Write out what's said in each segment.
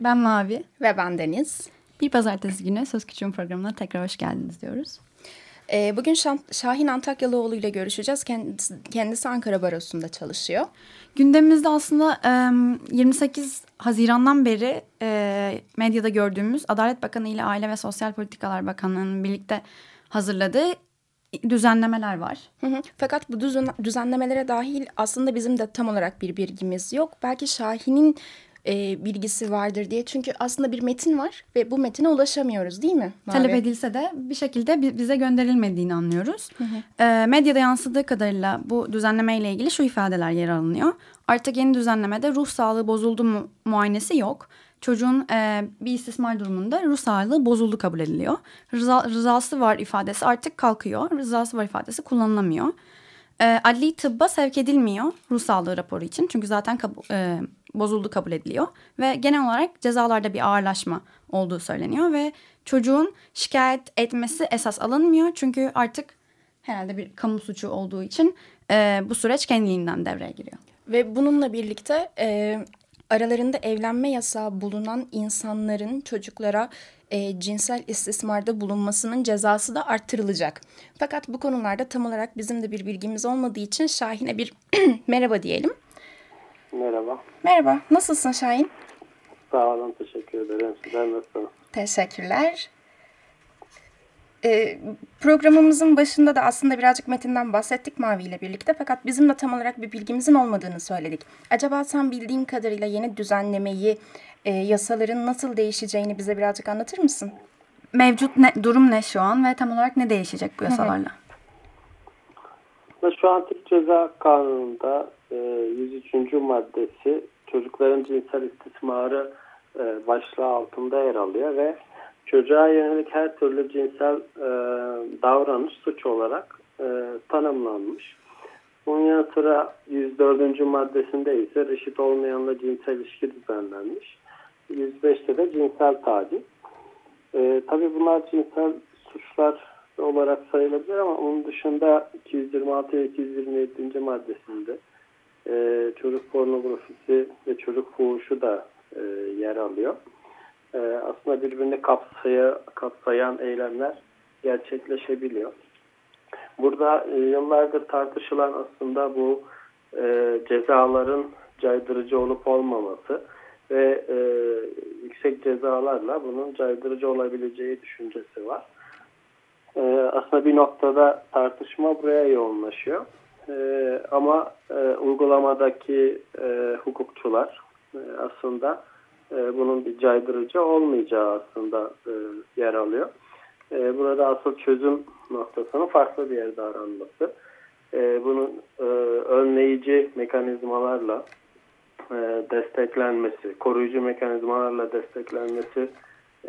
Ben Mavi. Ve ben Deniz. Bir pazartesi günü Söz Küçüğün programına tekrar hoş geldiniz diyoruz. Ee, bugün Şahin Antakyalıoğlu ile görüşeceğiz. Kendisi, kendisi Ankara Barosu'nda çalışıyor. Gündemimizde aslında 28 Haziran'dan beri medyada gördüğümüz Adalet Bakanı ile Aile ve Sosyal Politikalar Bakanlığı'nın birlikte hazırladığı düzenlemeler var. Hı hı. Fakat bu düzenlemelere dahil aslında bizim de tam olarak bir bilgimiz yok. Belki Şahin'in e, bilgisi vardır diye. Çünkü aslında bir metin var ve bu metine ulaşamıyoruz değil mi? Mavi? Talep edilse de bir şekilde bize gönderilmediğini anlıyoruz. Hı hı. E, medyada yansıdığı kadarıyla bu düzenleme ile ilgili şu ifadeler yer alınıyor. Artık yeni düzenlemede ruh sağlığı bozuldu mu muayenesi yok. Çocuğun e, bir istismar durumunda ruh sağlığı bozuldu kabul ediliyor. Rıza, rızası var ifadesi artık kalkıyor. Rızası var ifadesi kullanılamıyor. E, adli tıbba sevk edilmiyor ruh sağlığı raporu için. Çünkü zaten e, bozuldu kabul ediliyor. Ve genel olarak cezalarda bir ağırlaşma olduğu söyleniyor. Ve çocuğun şikayet etmesi esas alınmıyor. Çünkü artık herhalde bir kamu suçu olduğu için e, bu süreç kendiliğinden devreye giriyor. Ve bununla birlikte e, aralarında evlenme yasağı bulunan insanların çocuklara e, cinsel istismarda bulunmasının cezası da arttırılacak. Fakat bu konularda tam olarak bizim de bir bilgimiz olmadığı için Şahin'e bir merhaba diyelim. Merhaba. Merhaba. Nasılsın Şahin? Sağ olun. Teşekkür ederim. Sizler nasılsınız? Teşekkürler. Ee, programımızın başında da aslında birazcık metinden bahsettik Mavi ile birlikte. Fakat bizim de tam olarak bir bilgimizin olmadığını söyledik. Acaba sen bildiğin kadarıyla yeni düzenlemeyi, e, yasaların nasıl değişeceğini bize birazcık anlatır mısın? Mevcut ne, durum ne şu an ve tam olarak ne değişecek bu yasalarla? Şu an Türk Ceza Kanunu'nda 103. E, maddesi çocukların cinsel istismarı e, başlığı altında yer alıyor ve çocuğa yönelik her türlü cinsel e, davranış suç olarak tanımlanmış. Bunun yanı sıra 104. maddesinde ise reşit olmayanla cinsel ilişki düzenlenmiş. 105'te de cinsel taciz. E, tabii bunlar cinsel suçlar olarak sayılabilir ama onun dışında 226 ve 227. maddesinde e, çocuk pornografisi ve çocuk fuhuşu da e, yer alıyor. E, aslında birbirini kapsaya, kapsayan eylemler gerçekleşebiliyor. Burada e, yıllardır tartışılan aslında bu e, cezaların caydırıcı olup olmaması ve e, yüksek cezalarla bunun caydırıcı olabileceği düşüncesi var. E, aslında bir noktada tartışma buraya yoğunlaşıyor. E, ama e, uygulamadaki e, hukukçular e, aslında e, bunun bir caydırıcı olmayacağı aslında e, yer alıyor. E, burada asıl çözüm noktasının farklı bir yerde aranması. E, bunun e, önleyici mekanizmalarla e, desteklenmesi, koruyucu mekanizmalarla desteklenmesi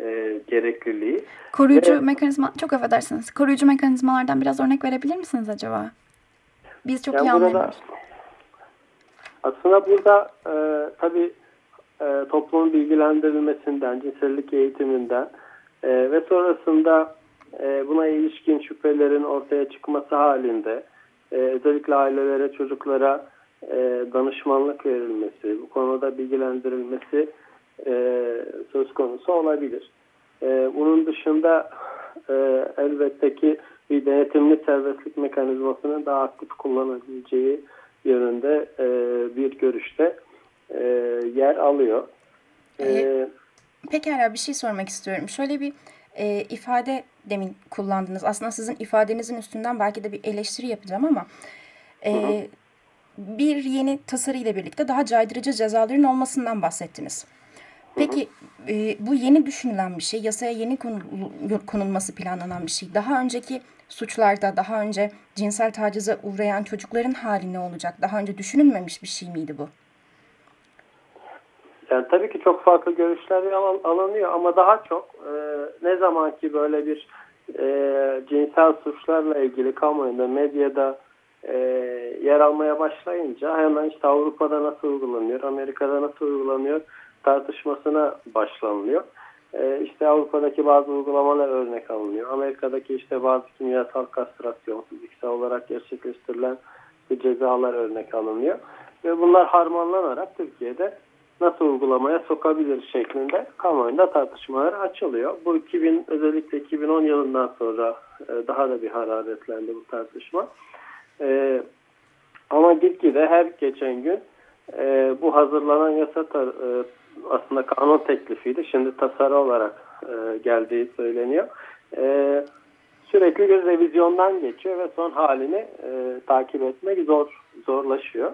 e, gerekliliği. Koruyucu Ve, mekanizma, çok affedersiniz. Koruyucu mekanizmalardan biraz örnek verebilir misiniz acaba? Biz çok yani iyi anlayamıyoruz. Aslında burada e, tabii e, toplumun bilgilendirilmesinden, cinsellik eğitiminden e, ve sonrasında e, buna ilişkin şüphelerin ortaya çıkması halinde e, özellikle ailelere, çocuklara e, danışmanlık verilmesi, bu konuda bilgilendirilmesi e, söz konusu olabilir. E, bunun dışında e, elbette ki bir denetimli serbestlik mekanizmasının daha aktif kullanabileceği yönünde e, bir görüşte e, yer alıyor. E, Pekala bir şey sormak istiyorum. Şöyle bir e, ifade demin kullandınız. Aslında sizin ifadenizin üstünden belki de bir eleştiri yapacağım ama e, hı hı. bir yeni tasarı ile birlikte daha caydırıcı cezaların olmasından bahsettiniz. Peki e, bu yeni düşünülen bir şey, yasaya yeni konulması planlanan bir şey. Daha önceki suçlarda, daha önce cinsel tacize uğrayan çocukların hali ne olacak? Daha önce düşünülmemiş bir şey miydi bu? Yani tabii ki çok farklı görüşler alınıyor ama daha çok e, ne zaman ki böyle bir e, cinsel suçlarla ilgili kamuoyunda, medyada e, yer almaya başlayınca hemen işte Avrupa'da nasıl uygulanıyor, Amerika'da nasıl uygulanıyor tartışmasına başlanılıyor. E, işte Avrupa'daki bazı uygulamalar örnek alınıyor. Amerika'daki işte bazı kimyasal kastrasyon, fiziksel olarak gerçekleştirilen cezalar örnek alınıyor. Ve bunlar harmanlanarak Türkiye'de nasıl uygulamaya sokabilir şeklinde kamuoyunda tartışmalar açılıyor. Bu 2000 özellikle 2010 yılından sonra e, daha da bir hararetlendi bu tartışma. E, ama gitgide her geçen gün e, bu hazırlanan yasa tar, e, aslında kanun teklifiydi. Şimdi tasarı olarak e, geldiği söyleniyor. E, sürekli bir revizyondan geçiyor ve son halini e, takip etmek zor zorlaşıyor.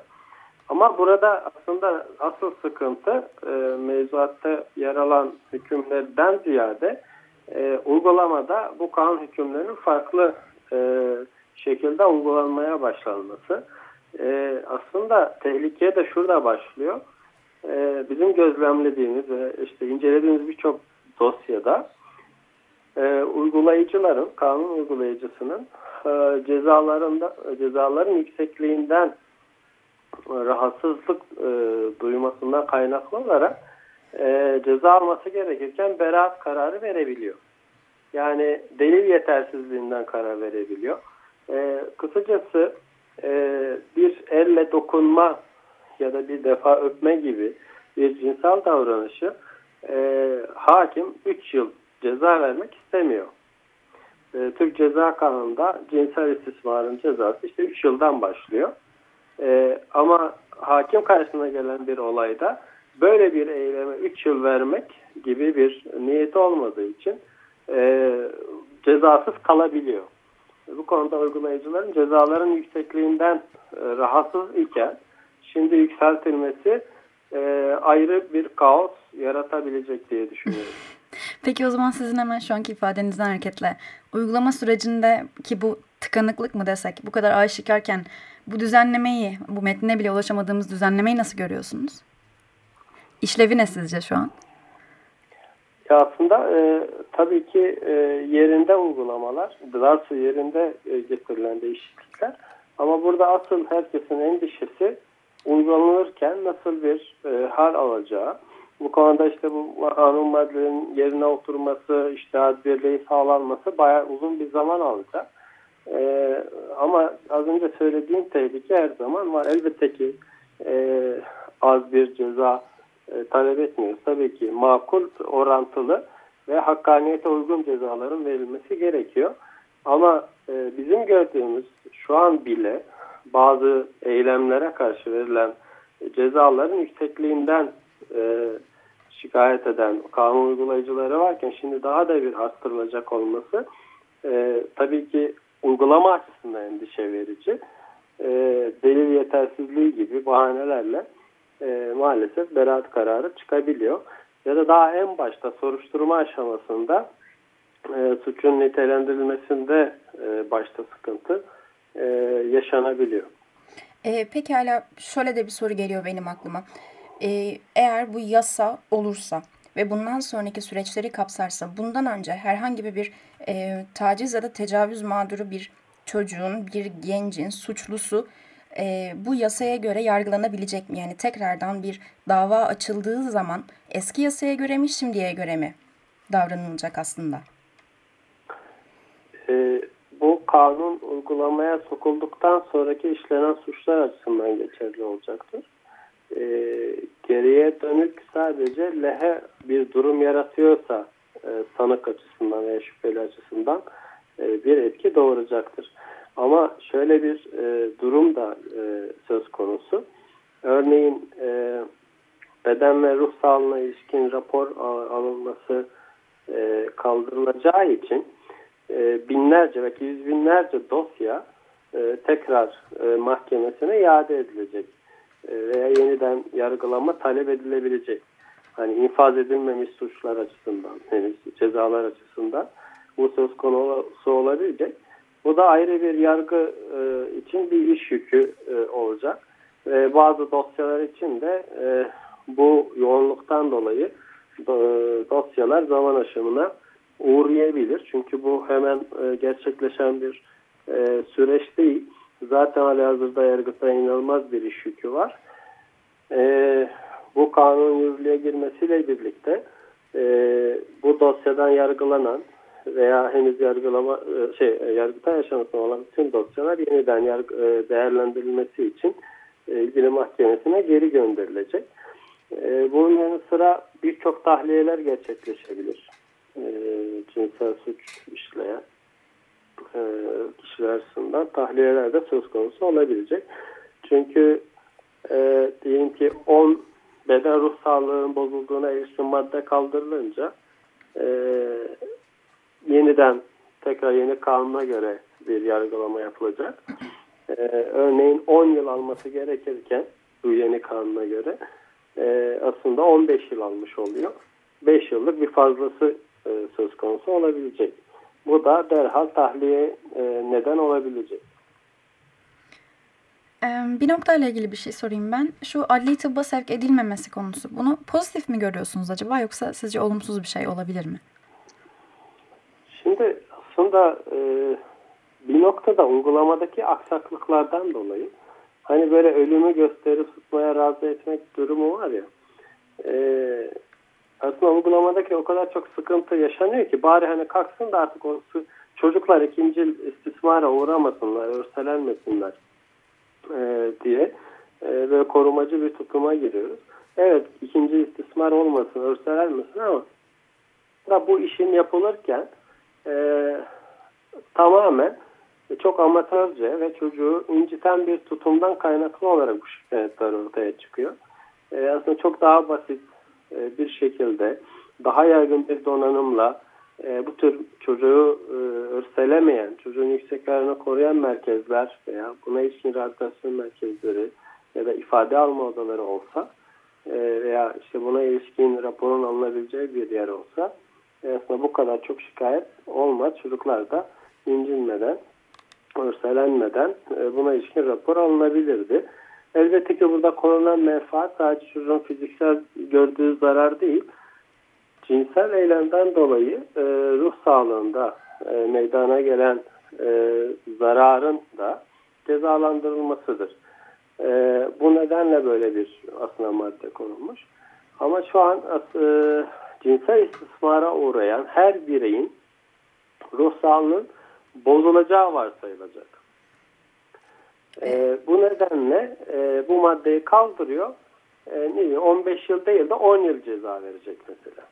Ama burada aslında asıl sıkıntı e, mevzuatta yer alan hükümlerden ziyade e, uygulamada bu kanun hükümlerinin farklı e, şekilde uygulanmaya başlanması. E, aslında tehlike de şurada başlıyor. E, bizim gözlemlediğimiz ve işte incelediğimiz birçok dosyada e, uygulayıcıların, kanun uygulayıcısının e, cezalarında cezaların yüksekliğinden rahatsızlık e, duymasından kaynaklı olarak e, ceza alması gerekirken beraat kararı verebiliyor. Yani delil yetersizliğinden karar verebiliyor. E, kısacası e, bir elle dokunma ya da bir defa öpme gibi bir cinsel davranışı e, hakim 3 yıl ceza vermek istemiyor. E, Türk Ceza Kanunu'nda cinsel istismarın cezası işte 3 yıldan başlıyor. E, ama hakim karşısına gelen bir olayda böyle bir eyleme 3 yıl vermek gibi bir niyeti olmadığı için e, cezasız kalabiliyor. Bu konuda uygulayıcıların cezaların yüksekliğinden e, rahatsız iken şimdi yükseltilmesi e, ayrı bir kaos yaratabilecek diye düşünüyorum. Peki o zaman sizin hemen şu anki ifadenizden hareketle uygulama sürecinde ki bu tıkanıklık mı desek bu kadar aşikarken bu düzenlemeyi, bu metnine bile ulaşamadığımız düzenlemeyi nasıl görüyorsunuz? İşlevi ne sizce şu an? Ya aslında e, tabii ki e, yerinde uygulamalar, varsa yerinde e, getirilen değişiklikler. Ama burada asıl herkesin endişesi uygulanırken nasıl bir e, hal alacağı. Bu konuda işte bu kanun maddelerin yerine oturması, işte birliği sağlanması bayağı uzun bir zaman alacak. E, ama az önce söylediğim tehlike her zaman var. Elbette ki e, az bir ceza e, talep etmiyoruz. Tabii ki makul, orantılı ve hakkaniyete uygun cezaların verilmesi gerekiyor. Ama e, bizim gördüğümüz şu an bile bazı eylemlere karşı verilen cezaların yüksekliğinden e, şikayet eden kanun uygulayıcıları varken şimdi daha da bir arttırılacak olması e, tabii ki uygulama açısından endişe verici. E, delil yetersizliği gibi bahanelerle e, maalesef beraat kararı çıkabiliyor. Ya da daha en başta soruşturma aşamasında e, suçun nitelendirilmesinde e, başta sıkıntı e, yaşanabiliyor. E, pekala şöyle de bir soru geliyor benim aklıma. E, eğer bu yasa olursa ve bundan sonraki süreçleri kapsarsa bundan önce herhangi bir e, taciz ya da tecavüz mağduru bir çocuğun, bir gencin suçlusu e, bu yasaya göre yargılanabilecek mi? Yani tekrardan bir dava açıldığı zaman eski yasaya göre mi şimdiye göre mi davranılacak aslında? E, bu kanun uygulamaya sokulduktan sonraki işlenen suçlar açısından geçerli olacaktır. E, geriye dönük sadece lehe bir durum yaratıyorsa e, sanık açısından veya şüpheli açısından e, bir etki doğuracaktır. Ama şöyle bir e, durum da e, söz konusu. Örneğin e, beden ve ruh sağlığına ilişkin rapor alınması e, kaldırılacağı için e, binlerce belki yüz binlerce dosya e, tekrar e, mahkemesine iade edilecek e, veya yeniden yargılama talep edilebilecek. Hani infaz edilmemiş suçlar açısından, henüz cezalar açısından bu söz konusu olabilecek. Bu da ayrı bir yargı e, için bir iş yükü e, olacak. Ve bazı dosyalar için de e, bu yoğunluktan dolayı dosyalar zaman aşımına uğrayabilir. Çünkü bu hemen e, gerçekleşen bir e, süreç değil. Zaten hali hazırda yargıta inanılmaz bir iş yükü var. E, bu kanun yürürlüğe girmesiyle birlikte e, bu dosyadan yargılanan veya henüz yargılama e, şey e, yargıta aşamasında olan bütün dosyalar yeniden yargı, e, değerlendirilmesi için ilgili mahkemesine geri gönderilecek. Bunun yanı sıra birçok tahliyeler gerçekleşebilir. Cinsel suç işleyen kişiler açısından tahliyeler de söz konusu olabilecek. Çünkü e, diyelim ki 10 beden ruh sağlığının bozulduğuna ilişkin madde kaldırılınca e, yeniden tekrar yeni kanuna göre bir yargılama yapılacak. Ee, örneğin 10 yıl alması gerekirken bu yeni kanuna göre e, aslında 15 yıl almış oluyor. 5 yıllık bir fazlası e, söz konusu olabilecek. Bu da derhal tahliye e, neden olabilecek. Bir noktayla ilgili bir şey sorayım ben. Şu adli tıbba sevk edilmemesi konusu. Bunu pozitif mi görüyorsunuz acaba yoksa sizce olumsuz bir şey olabilir mi? Şimdi aslında e, bir noktada uygulamadaki aksaklıklardan dolayı hani böyle ölümü gösterip tutmaya razı etmek durumu var ya e, aslında uygulamadaki o kadar çok sıkıntı yaşanıyor ki bari hani kalksın da artık o çocuklar ikinci istismara uğramasınlar, örselenmesinler e, diye e, böyle korumacı bir tutuma giriyoruz. Evet ikinci istismar olmasın, örselenmesin ama da bu işin yapılırken e, tamamen çok amatörce ve çocuğu inciten bir tutumdan kaynaklı olarak bu şikayetler ortaya çıkıyor. E, aslında çok daha basit e, bir şekilde daha yaygın bir donanımla e, bu tür çocuğu e, örselemeyen, çocuğun yüksek ayarını koruyan merkezler veya buna ilişkin rehabilitasyon merkezleri ya da ifade alma odaları olsa e, veya işte buna ilişkin raporun alınabileceği bir yer olsa aslında bu kadar çok şikayet olmaz. Çocuklar da incinmeden, örselenmeden e, buna ilişkin rapor alınabilirdi. Elbette ki burada konulan menfaat sadece çocuğun fiziksel gördüğü zarar değil, cinsel eylemden dolayı e, ruh sağlığında e, meydana gelen e, zararın da cezalandırılmasıdır. E, bu nedenle böyle bir aslında madde konulmuş. Ama şu an e, cinsel istismara uğrayan her bireyin ruh sağlığının bozulacağı varsayılacak. E, bu nedenle e, bu maddeyi kaldırıyor. E, 15 yıl değil de 10 yıl ceza verecek mesela.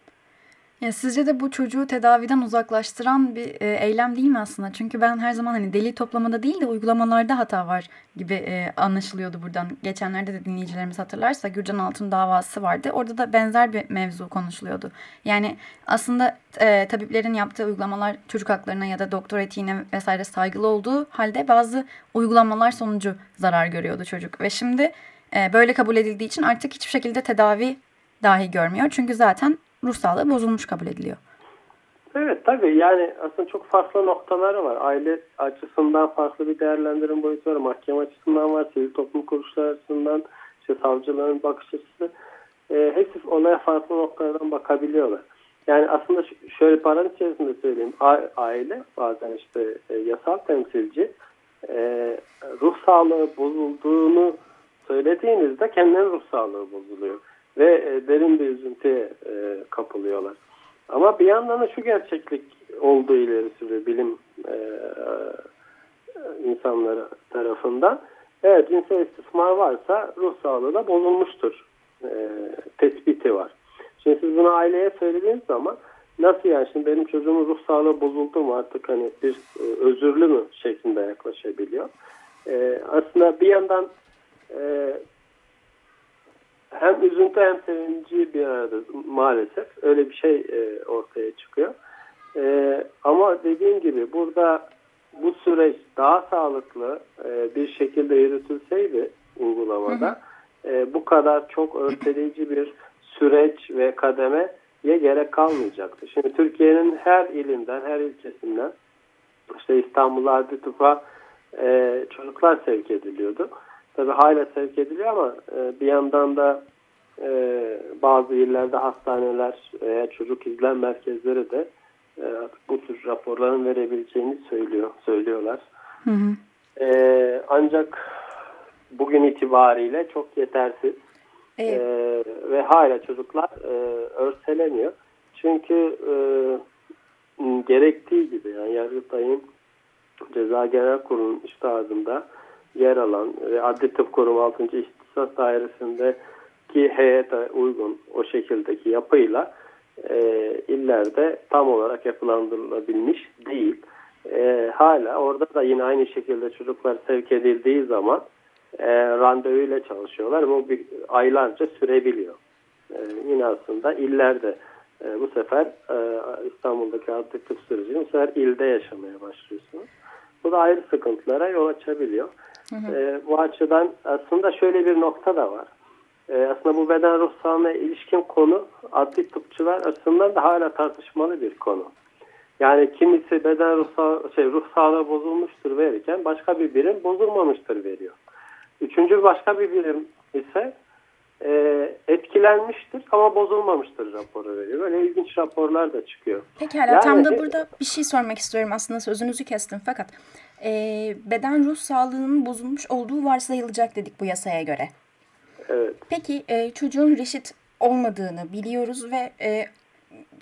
Ya sizce de bu çocuğu tedaviden uzaklaştıran bir e, eylem değil mi aslında? Çünkü ben her zaman hani delil toplamada değil de uygulamalarda hata var gibi e, anlaşılıyordu buradan. Geçenlerde de dinleyicilerimiz hatırlarsa Gürcan Altun davası vardı. Orada da benzer bir mevzu konuşuluyordu. Yani aslında e, tabiplerin yaptığı uygulamalar çocuk haklarına ya da doktor etiğine vesaire saygılı olduğu halde bazı uygulamalar sonucu zarar görüyordu çocuk. Ve şimdi e, böyle kabul edildiği için artık hiçbir şekilde tedavi dahi görmüyor. Çünkü zaten ruh sağlığı bozulmuş kabul ediliyor. Evet tabii yani aslında çok farklı noktaları var. Aile açısından farklı bir değerlendirim boyutu var. Mahkeme açısından var. Sivil toplum kuruluşları açısından işte savcıların bakış açısı. E, hepsi olaya farklı noktalardan bakabiliyorlar. Yani aslında şöyle paranın içerisinde söyleyeyim. Aile bazen işte e, yasal temsilci e, ruh sağlığı bozulduğunu söylediğinizde kendinin ruh sağlığı bozuluyor ve e, derin bir üzüntüye e, kapılıyorlar. Ama bir yandan da şu gerçeklik olduğu ileri sürüyor bilim e, insanları tarafından. Evet cinsel istismar varsa ruh sağlığı da bozulmuştur e, tespiti var. Şimdi siz bunu aileye söylediğiniz zaman nasıl yani şimdi benim çocuğumun ruh sağlığı bozuldu mu artık hani bir özürlü mü şeklinde yaklaşabiliyor. E, aslında bir yandan e, hem üzüntü hem sevinci bir arada maalesef öyle bir şey e, ortaya çıkıyor. E, ama dediğim gibi burada bu süreç daha sağlıklı e, bir şekilde yürütülseydi uygulamada hı hı. E, bu kadar çok örteleyici bir süreç ve kademeye gerek kalmayacaktı. Şimdi Türkiye'nin her ilinden, her ilçesinden işte İstanbul Adli Tıp'a e, çocuklar sevk ediliyordu. Tabi hala sevk ediliyor ama e, bir yandan da e, bazı illerde hastaneler veya çocuk izlem merkezleri de e, bu tür raporların verebileceğini söylüyor söylüyorlar. Hı hı. E, ancak bugün itibariyle çok yetersiz evet. e, ve hala çocuklar e, örseleniyor. Çünkü e, gerektiği gibi yani Yargıtay'ın Ceza Genel Kurulu'nun iştahında yer alan ve Adli Tıp Kurumu 6. İhtisas Dairesi'ndeki heyete uygun o şekildeki yapıyla e, illerde tam olarak yapılandırılabilmiş değil. E, hala orada da yine aynı şekilde çocuklar sevk edildiği zaman e, randevuyla çalışıyorlar bu bir, aylarca sürebiliyor. E, yine aslında illerde e, bu sefer e, İstanbul'daki adli tıp sürecini bu sefer ilde yaşamaya başlıyorsunuz. Bu da ayrı sıkıntılara yol açabiliyor. Hı. E, bu açıdan aslında şöyle bir nokta da var. E, aslında bu beden ruh sağlığına ilişkin konu adli tıpçılar açısından da hala tartışmalı bir konu. Yani kimisi beden ruh, sağ, şey, ruh sağlığı bozulmuştur verirken başka bir birim bozulmamıştır veriyor. Üçüncü başka bir birim ise e, etkilenmiştir ama bozulmamıştır raporu veriyor. Böyle ilginç raporlar da çıkıyor. Pekala yani, tam da e, burada bir şey sormak istiyorum aslında sözünüzü kestim fakat e, beden ruh sağlığının bozulmuş olduğu varsayılacak dedik bu yasaya göre. Evet. Peki e, çocuğun reşit olmadığını biliyoruz ve e,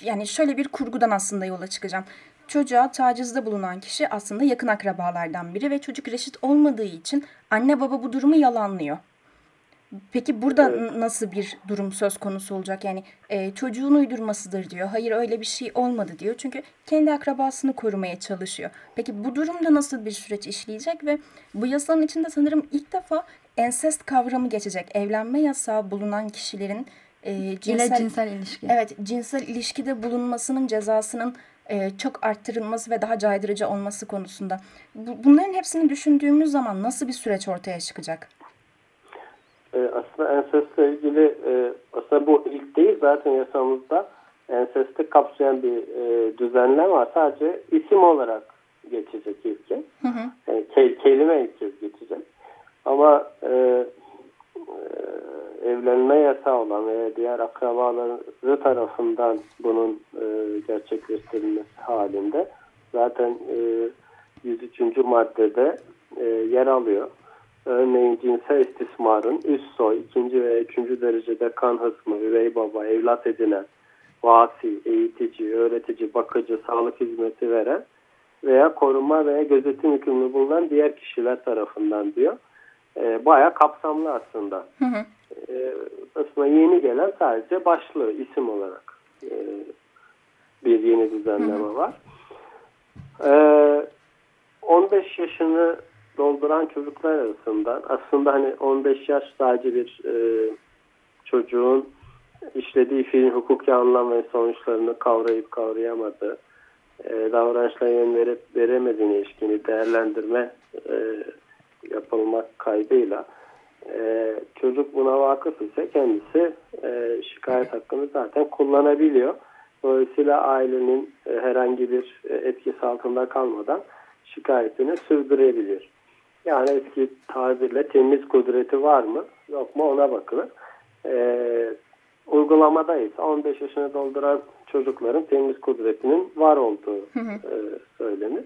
yani şöyle bir kurgudan aslında yola çıkacağım. Çocuğa tacizde bulunan kişi aslında yakın akrabalardan biri ve çocuk reşit olmadığı için anne baba bu durumu yalanlıyor. Peki burada evet. nasıl bir durum söz konusu olacak? Yani e, çocuğun uydurmasıdır diyor. Hayır öyle bir şey olmadı diyor. Çünkü kendi akrabasını korumaya çalışıyor. Peki bu durumda nasıl bir süreç işleyecek ve bu yasanın içinde sanırım ilk defa ensest kavramı geçecek. Evlenme yasağı bulunan kişilerin e, cinsel, İle cinsel ilişki. Evet, cinsel ilişkide bulunmasının cezasının e, çok arttırılması ve daha caydırıcı olması konusunda. Bu, bunların hepsini düşündüğümüz zaman nasıl bir süreç ortaya çıkacak? E, aslında ensestle ilgili e, aslında bu ilk değil zaten yasamızda ensesti kapsayan bir e, düzenleme var. Sadece isim olarak geçecek ilk kez. Hı hı. Yani ke kelime ilk kez geçecek. Ama e, e, evlenme yasağı olan veya diğer akrabaları tarafından bunun e, gerçekleştirilmesi halinde zaten e, 103. maddede e, yer alıyor. Örneğin cinsel istismarın üst soy, ikinci ve üçüncü derecede kan hısmı, üvey baba, evlat edinen, vasi, eğitici, öğretici, bakıcı, sağlık hizmeti veren veya korunma veya gözetim hükümlü bulunan diğer kişiler tarafından diyor. E, bayağı kapsamlı aslında. Hı hı. E, aslında yeni gelen sadece başlığı isim olarak e, bir yeni düzenleme hı hı. var. E, 15 yaşını dolduran çocuklar arasından aslında hani 15 yaş sadece bir e, çocuğun işlediği fiilin hukuki anlam ve sonuçlarını kavrayıp kavrayamadığı, e, davranışla yön verip veremediğine ilişkini değerlendirme e, yapılmak kaydıyla e, çocuk buna vakıf ise kendisi e, şikayet hakkını zaten kullanabiliyor. Dolayısıyla ailenin e, herhangi bir e, etkisi altında kalmadan şikayetini sürdürebilir. Yani eski tabirle temiz kudreti var mı yok mu ona bakılır. Ee, uygulamada ise 15 yaşını dolduran çocukların temiz kudretinin var olduğu E, söylenir.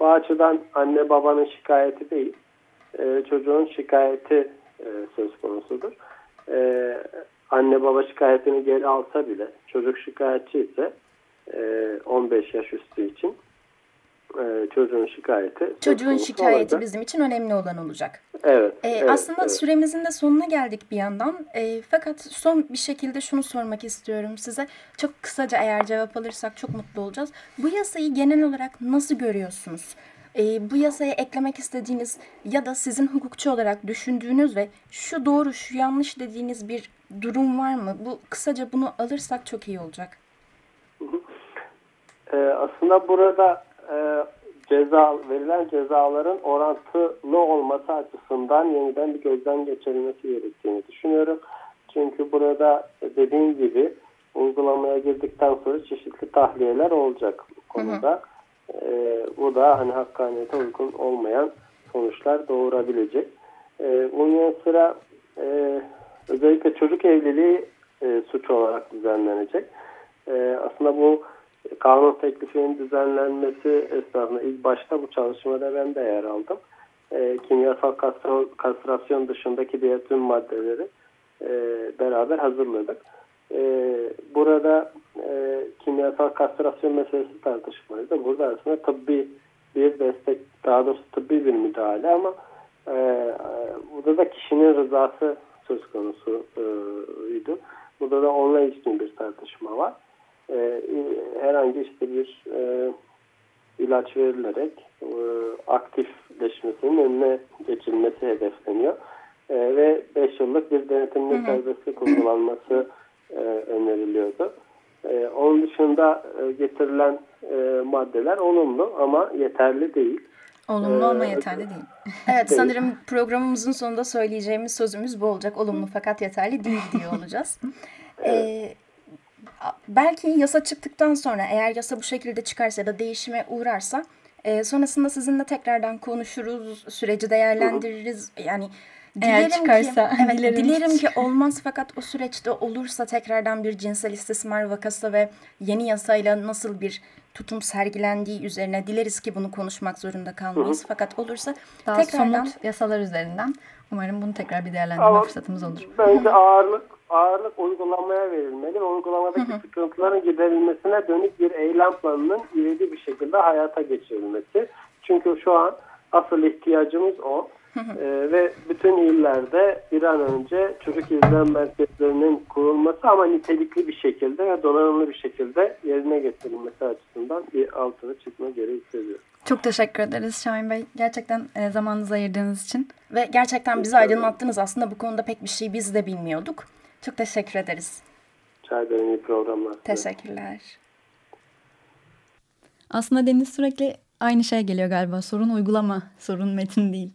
Bu açıdan anne babanın şikayeti değil, e, çocuğun şikayeti e, söz konusudur. E, anne baba şikayetini geri alsa bile çocuk şikayetçi ise e, 15 yaş üstü için e, çocuğun şikayeti. Çocuğun şikayeti olacak. bizim için önemli olan olacak. Evet. E, evet aslında evet. süremizin de sonuna geldik bir yandan. E, fakat son bir şekilde şunu sormak istiyorum size. Çok kısaca eğer cevap alırsak çok mutlu olacağız. Bu yasayı genel olarak nasıl görüyorsunuz? E, bu yasaya eklemek istediğiniz ya da sizin hukukçu olarak düşündüğünüz ve şu doğru şu yanlış dediğiniz bir durum var mı? Bu kısaca bunu alırsak çok iyi olacak. E, aslında burada e, ceza verilen cezaların orantılı olması açısından yeniden bir gözden geçirilmesi gerektiğini düşünüyorum. Çünkü burada dediğim gibi uygulamaya girdikten sonra çeşitli tahliyeler olacak bu konuda. Hı hı. E, bu da hani hakkaniyete uygun olmayan sonuçlar doğurabilecek. E, bunun yanı sıra e, özellikle çocuk evliliği e, suç olarak düzenlenecek. E, aslında bu kanun teklifinin düzenlenmesi esnasında ilk başta bu çalışmada ben de yer aldım. E, kimyasal kastrasyon dışındaki diğer tüm maddeleri e, beraber hazırladık. E, burada e, kimyasal kastrasyon meselesi tartışılmaydı. Burada aslında tıbbi bir destek, daha doğrusu tıbbi bir müdahale ama e, burada da kişinin rızası söz konusuydu. E, burada da onunla ilişkin bir tartışma var. E, herhangi işte bir e, ilaç verilerek e, aktifleşmesinin önüne geçilmesi hedefleniyor. E, ve 5 yıllık bir denetimli serbestlik uygulanması e, öneriliyordu. E, onun dışında e, getirilen e, maddeler olumlu ama yeterli değil. Olumlu ama ee, yeterli değil. Evet değil. sanırım programımızın sonunda söyleyeceğimiz sözümüz bu olacak. Olumlu fakat yeterli değil diye olacağız. evet. ee, belki yasa çıktıktan sonra eğer yasa bu şekilde çıkarsa ya da değişime uğrarsa e, sonrasında sizinle tekrardan konuşuruz, süreci değerlendiririz. Yani eğer çıkarsa ki, evet, dilerim, dilerim ki olmaz fakat o süreçte olursa tekrardan bir cinsel istismar vakası ve yeni yasayla nasıl bir tutum sergilendiği üzerine dileriz ki bunu konuşmak zorunda kalmayız. Hı. Fakat olursa Daha tekrardan somut yasalar üzerinden umarım bunu tekrar bir değerlendirme Ama fırsatımız olur. Bence ağırlık ağırlık uygulamaya verilmeli ve uygulamadaki hı hı. sıkıntıların giderilmesine dönük bir eylem planının ivedi bir şekilde hayata geçirilmesi. Çünkü şu an asıl ihtiyacımız o ee, ve bütün illerde bir an önce çocuk izlem merkezlerinin kurulması ama nitelikli bir şekilde ve donanımlı bir şekilde yerine getirilmesi açısından bir altına çıkma gereği hissediyorum. Çok teşekkür ederiz Şahin Bey. Gerçekten e, zamanınızı ayırdığınız için. Ve gerçekten bizi aydınlattınız. Aslında bu konuda pek bir şey biz de bilmiyorduk. Çok teşekkür ederiz. Rica ederim. iyi programlar. Teşekkürler. Aslında Deniz sürekli aynı şey geliyor galiba. Sorun uygulama, sorun metin değil.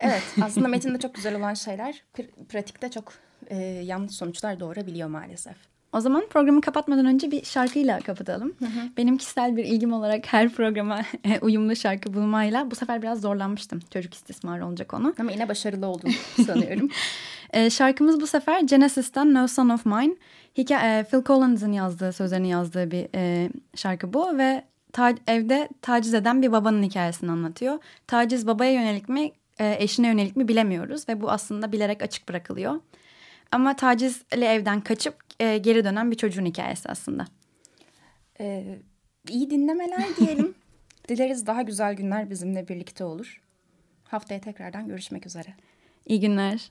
Evet aslında metinde çok güzel olan şeyler pratikte çok e, yanlış sonuçlar doğurabiliyor maalesef. O zaman programı kapatmadan önce bir şarkıyla kapatalım. Hı hı. Benim kişisel bir ilgim olarak her programa e, uyumlu şarkı bulmayla bu sefer biraz zorlanmıştım. Çocuk istismarı olacak onu. Ama yine başarılı oldum sanıyorum. e, şarkımız bu sefer Genesis'ten No Son of Mine. Hikaye, e, Phil Collins'ın yazdığı, sözlerini yazdığı bir e, şarkı bu ve ta, evde taciz eden bir babanın hikayesini anlatıyor. Taciz babaya yönelik mi, e, eşine yönelik mi bilemiyoruz ve bu aslında bilerek açık bırakılıyor. Ama tacizli evden kaçıp e, geri dönen bir çocuğun hikayesi aslında. Ee, iyi dinlemeler diyelim. Dileriz daha güzel günler bizimle birlikte olur. Haftaya tekrardan görüşmek üzere. İyi günler.